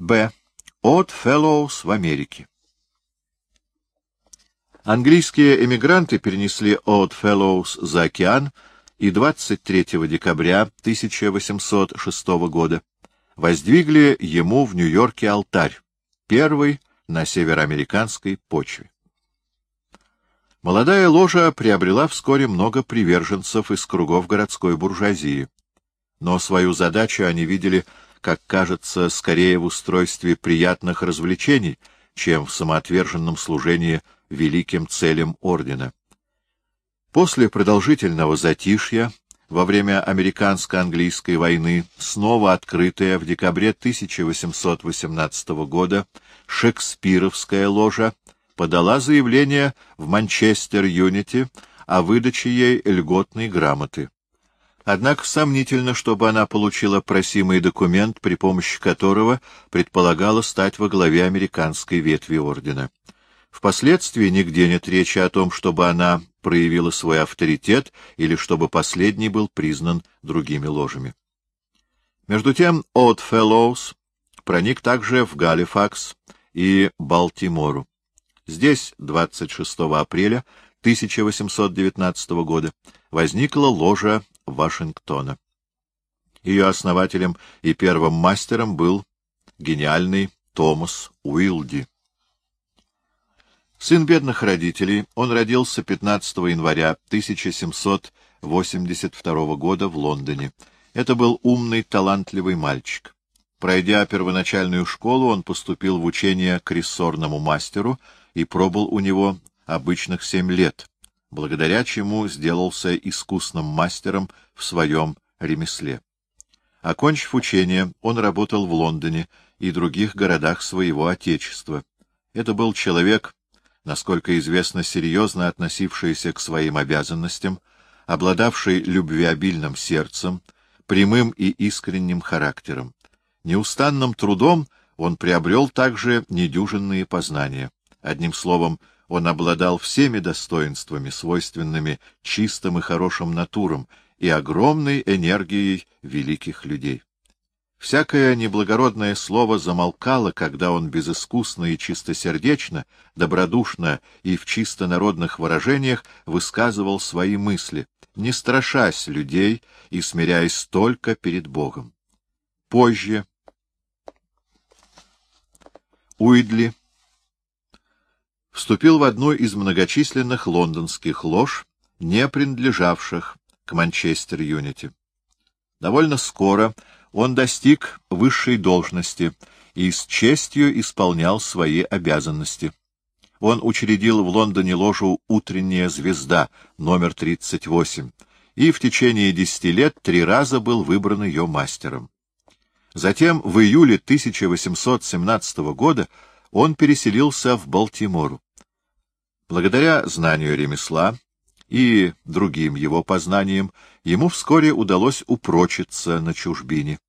Б. От Fellows в Америке. Английские эмигранты перенесли Odd Fellows за океан и 23 декабря 1806 года воздвигли ему в Нью-Йорке алтарь, первый на североамериканской почве. Молодая ложа приобрела вскоре много приверженцев из кругов городской буржуазии, но свою задачу они видели, как кажется, скорее в устройстве приятных развлечений, чем в самоотверженном служении великим целям ордена. После продолжительного затишья во время американско-английской войны, снова открытая в декабре 1818 года Шекспировская ложа подала заявление в Манчестер-Юнити о выдаче ей льготной грамоты. Однако сомнительно, чтобы она получила просимый документ, при помощи которого предполагала стать во главе американской ветви ордена. Впоследствии нигде нет речи о том, чтобы она проявила свой авторитет или чтобы последний был признан другими ложами. Между тем, Odd Fellows проник также в Галифакс и Балтимору. Здесь 26 апреля 1819 года возникла ложа Вашингтона. Ее основателем и первым мастером был гениальный Томас Уилди. Сын бедных родителей, он родился 15 января 1782 года в Лондоне. Это был умный, талантливый мальчик. Пройдя первоначальную школу, он поступил в учение к рессорному мастеру и пробыл у него обычных семь лет, благодаря чему сделался искусным мастером в своем ремесле. Окончив учение, он работал в Лондоне и других городах своего отечества. Это был человек, насколько известно, серьезно относившийся к своим обязанностям, обладавший любвеобильным сердцем, прямым и искренним характером. Неустанным трудом он приобрел также недюжинные познания. Одним словом, он обладал всеми достоинствами, свойственными чистым и хорошим натурам, и огромной энергией великих людей. Всякое неблагородное слово замолкало, когда он безыскусно и чистосердечно, добродушно и в чисто народных выражениях высказывал свои мысли, не страшась людей и смиряясь только перед Богом. Позже Уидли вступил в одну из многочисленных лондонских лож, не принадлежавших к Манчестер-Юнити. Довольно скоро он достиг высшей должности и с честью исполнял свои обязанности. Он учредил в Лондоне ложу «Утренняя звезда» номер 38 и в течение десяти лет три раза был выбран ее мастером. Затем в июле 1817 года он переселился в Балтимору. Благодаря знанию ремесла и другим его познаниям ему вскоре удалось упрочиться на чужбине.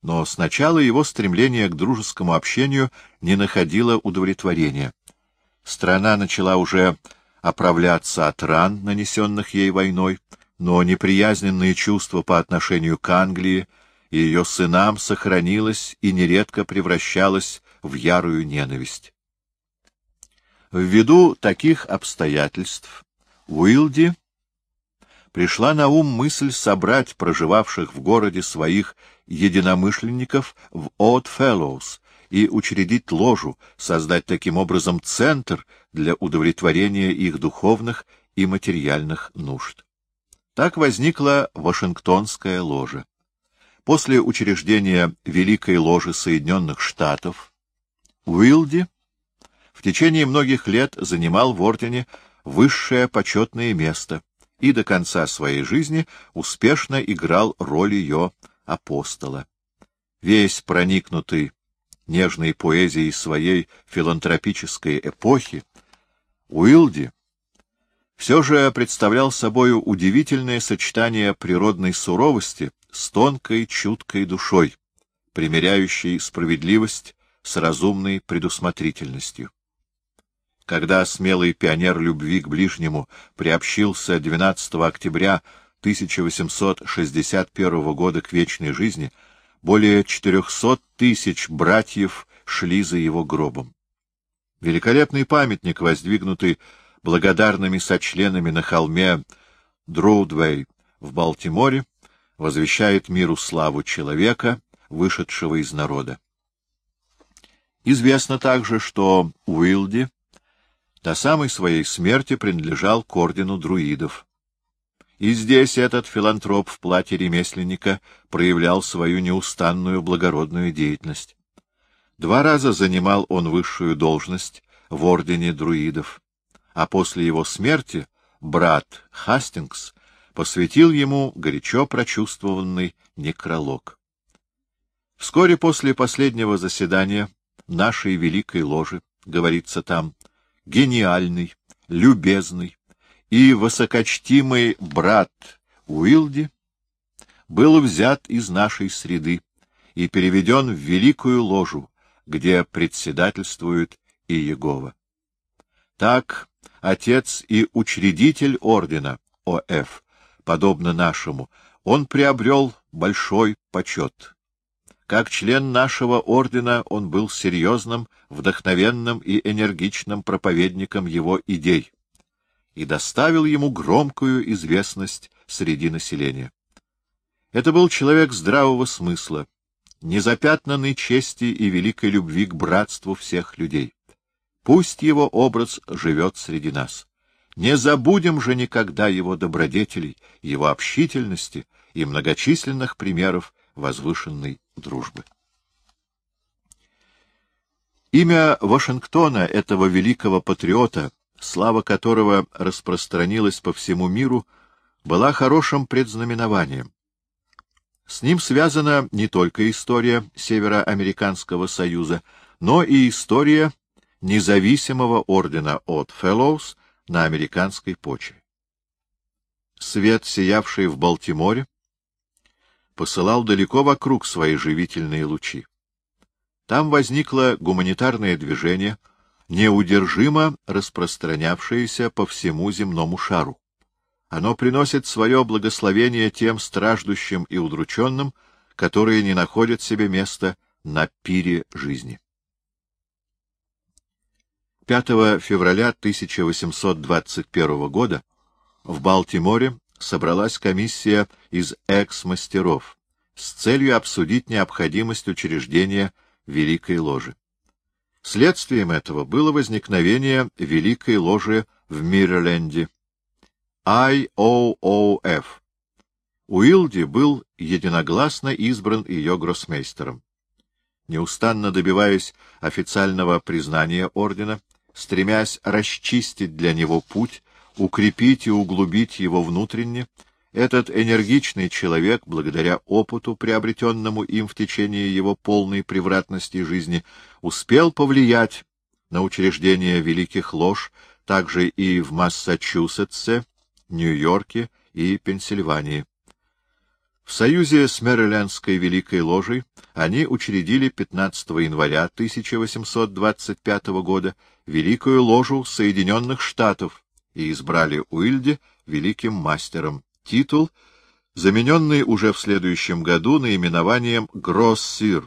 Но сначала его стремление к дружескому общению не находило удовлетворения. Страна начала уже оправляться от ран, нанесенных ей войной, но неприязненные чувства по отношению к Англии и ее сынам сохранилось и нередко превращалось в ярую ненависть. Ввиду таких обстоятельств Уилди пришла на ум мысль собрать проживавших в городе своих единомышленников в Odd Fellows и учредить ложу, создать таким образом центр для удовлетворения их духовных и материальных нужд. Так возникла Вашингтонская ложа. После учреждения Великой ложи Соединенных Штатов Уилди в течение многих лет занимал в ордене высшее почетное место и до конца своей жизни успешно играл роль ее апостола. Весь проникнутый нежной поэзией своей филантропической эпохи, Уилди все же представлял собою удивительное сочетание природной суровости с тонкой, чуткой душой, примеряющей справедливость с разумной предусмотрительностью. Когда смелый пионер любви к ближнему приобщился 12 октября 1861 года к вечной жизни, более 400 тысяч братьев шли за его гробом. Великолепный памятник, воздвигнутый благодарными сочленами на холме Дроудвей в Балтиморе, возвещает миру славу человека, вышедшего из народа. Известно также, что Уилди до самой своей смерти принадлежал к ордену друидов. И здесь этот филантроп в платье ремесленника проявлял свою неустанную благородную деятельность. Два раза занимал он высшую должность в ордене друидов, а после его смерти брат Хастингс посвятил ему горячо прочувствованный некролог. Вскоре после последнего заседания нашей великой ложи, говорится там, гениальный, любезный и высокочтимый брат Уилди был взят из нашей среды и переведен в великую ложу, где председательствует Иегова. Так отец и учредитель ордена ОФ, подобно нашему, он приобрел большой почет. Как член нашего ордена он был серьезным, вдохновенным и энергичным проповедником его идей и доставил ему громкую известность среди населения. Это был человек здравого смысла, незапятнанной чести и великой любви к братству всех людей. Пусть его образ живет среди нас. Не забудем же никогда его добродетелей, его общительности и многочисленных примеров возвышенной дружбы. Имя Вашингтона, этого великого патриота, слава которого распространилась по всему миру, была хорошим предзнаменованием. С ним связана не только история Североамериканского союза, но и история независимого ордена от Fellows на американской почве. Свет, сиявший в Балтиморе, посылал далеко вокруг свои живительные лучи. Там возникло гуманитарное движение, неудержимо распространявшееся по всему земному шару. Оно приносит свое благословение тем страждущим и удрученным, которые не находят себе места на пире жизни. 5 февраля 1821 года в Балтиморе собралась комиссия из экс-мастеров с целью обсудить необходимость учреждения Великой Ложи. Следствием этого было возникновение Великой Ложи в Мирленде, IOOF. Уилди был единогласно избран ее гроссмейстером. Неустанно добиваясь официального признания ордена, стремясь расчистить для него путь, укрепить и углубить его внутренне, этот энергичный человек, благодаря опыту, приобретенному им в течение его полной превратности жизни, успел повлиять на учреждение великих лож также и в Массачусетсе, Нью-Йорке и Пенсильвании. В союзе с Мэрилендской Великой Ложей они учредили 15 января 1825 года Великую Ложу Соединенных Штатов и избрали Уильде великим мастером. Титул, замененный уже в следующем году наименованием Гроссир,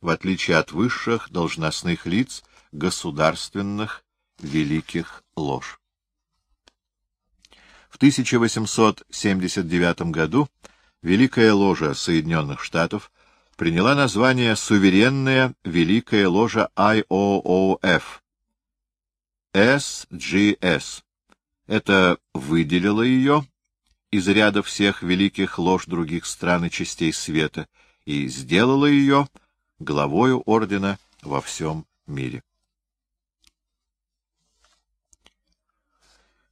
в отличие от высших должностных лиц государственных великих лож. В 1879 году Великая ложа Соединенных Штатов приняла название Суверенная Великая ложа IOOF SGS. Это выделило ее из ряда всех великих лож других стран и частей света и сделало ее главою ордена во всем мире.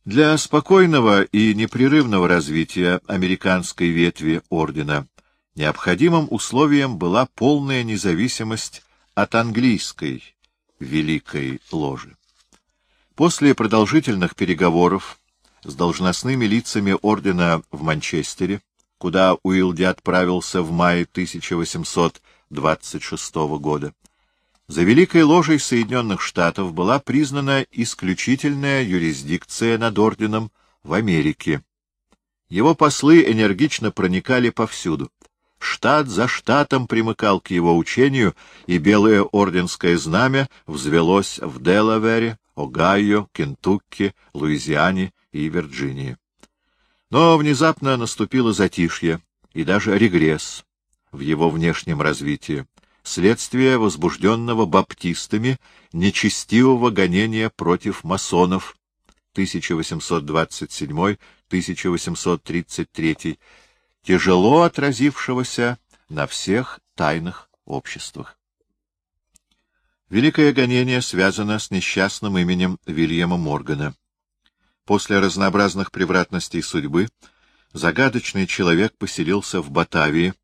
Для спокойного и непрерывного развития американской ветви ордена необходимым условием была полная независимость от английской Великой Ложи. После продолжительных переговоров с должностными лицами ордена в Манчестере, куда Уилди отправился в мае 1826 года, за Великой Ложей Соединенных Штатов была признана исключительная юрисдикция над орденом в Америке. Его послы энергично проникали повсюду, Штат за штатом примыкал к его учению, и белое орденское знамя взвелось в Делавере, Огайо, Кентукки, Луизиане и Вирджинии. Но внезапно наступило затишье и даже регресс в его внешнем развитии, следствие возбужденного баптистами нечестивого гонения против масонов 1827-1833, тяжело отразившегося на всех тайных обществах. Великое гонение связано с несчастным именем Вильяма Моргана. После разнообразных превратностей судьбы загадочный человек поселился в Батавии,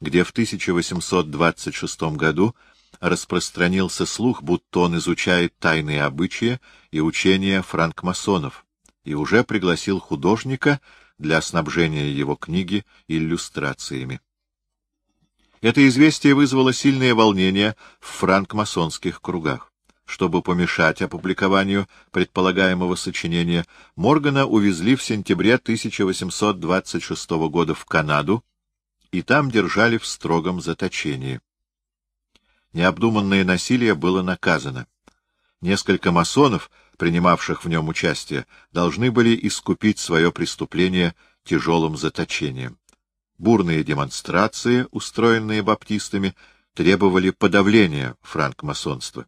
где в 1826 году распространился слух, будто он изучает тайные обычаи и учения франкмасонов, и уже пригласил художника для снабжения его книги иллюстрациями. Это известие вызвало сильное волнение в франкмасонских кругах. Чтобы помешать опубликованию предполагаемого сочинения, Моргана увезли в сентябре 1826 года в Канаду и там держали в строгом заточении. Необдуманное насилие было наказано. Несколько масонов, принимавших в нем участие, должны были искупить свое преступление тяжелым заточением. Бурные демонстрации, устроенные баптистами, требовали подавления франкмасонства.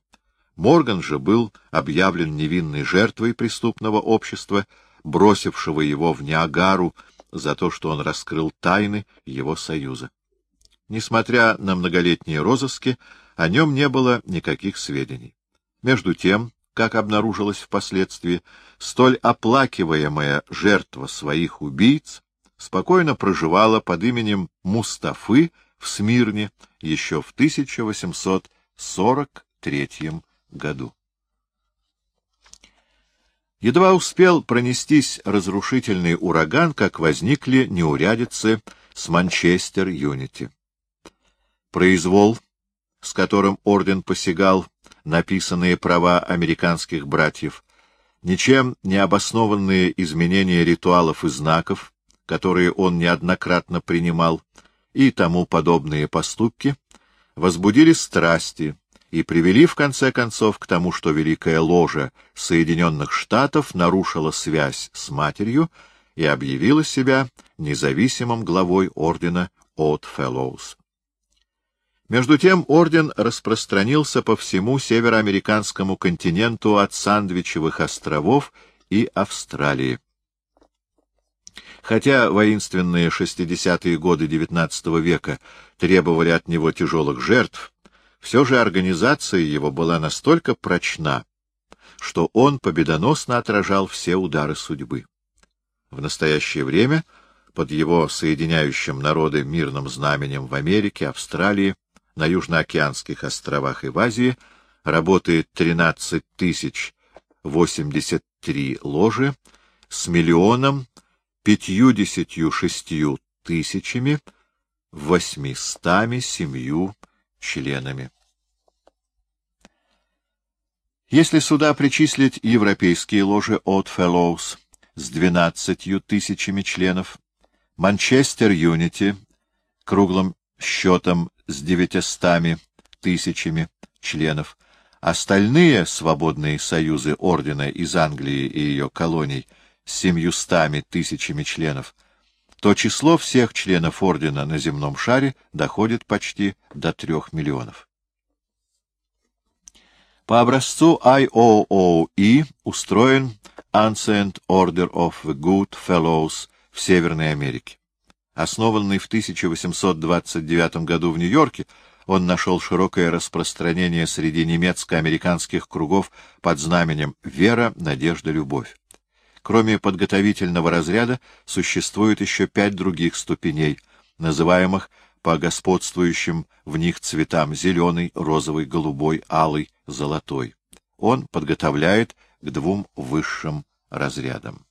Морган же был объявлен невинной жертвой преступного общества, бросившего его в Ниагару за то, что он раскрыл тайны его союза. Несмотря на многолетние розыски, о нем не было никаких сведений. Между тем, как обнаружилось впоследствии, столь оплакиваемая жертва своих убийц спокойно проживала под именем Мустафы в Смирне еще в 1843 году. Едва успел пронестись разрушительный ураган, как возникли неурядицы с Манчестер-Юнити. Произвол, с которым орден посягал написанные права американских братьев, ничем не обоснованные изменения ритуалов и знаков, которые он неоднократно принимал, и тому подобные поступки, возбудили страсти и привели в конце концов к тому, что Великая Ложа Соединенных Штатов нарушила связь с матерью и объявила себя независимым главой ордена Odd Fellows. Между тем орден распространился по всему североамериканскому континенту от Сандвичевых островов и Австралии. Хотя воинственные шестидесятые годы XIX века требовали от него тяжелых жертв, все же организация его была настолько прочна, что он победоносно отражал все удары судьбы. В настоящее время под его соединяющим народы мирным знаменем в Америке, Австралии, на Южноокеанских островах и в Азии работает 13 тысяч 83 ложи с миллионом пятьюдесятью шестью тысячами восьмистами семью членами. Если сюда причислить европейские ложи от Fellows с двенадцатью тысячами членов, Манчестер Юнити круглым счетом с девятистами тысячами членов, остальные свободные союзы ордена из Англии и ее колоний — семьюстами тысячами членов, то число всех членов ордена на земном шаре доходит почти до трех миллионов. По образцу IOOE устроен Ancient Order of the Good Fellows в Северной Америке. Основанный в 1829 году в Нью-Йорке, он нашел широкое распространение среди немецко-американских кругов под знаменем «Вера, надежда, любовь». Кроме подготовительного разряда существует еще пять других ступеней, называемых по господствующим в них цветам зеленый, розовый, голубой, алый, золотой. Он подготовляет к двум высшим разрядам.